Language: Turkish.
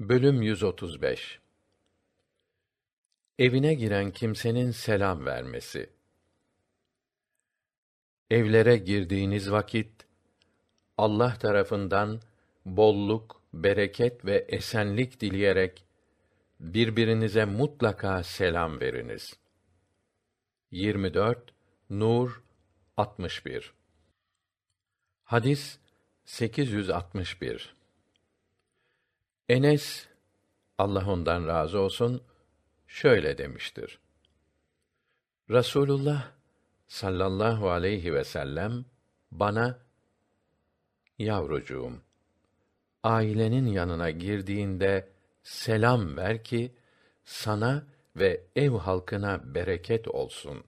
Bölüm 135 Evine giren kimsenin selam vermesi. Evlere girdiğiniz vakit Allah tarafından bolluk, bereket ve esenlik dileyerek birbirinize mutlaka selam veriniz. 24 Nur 61 Hadis 861 Enes Allah ondan razı olsun şöyle demiştir. Rasulullah sallallahu aleyhi ve sellem bana yavrucuğum ailenin yanına girdiğinde selam ver ki sana ve ev halkına bereket olsun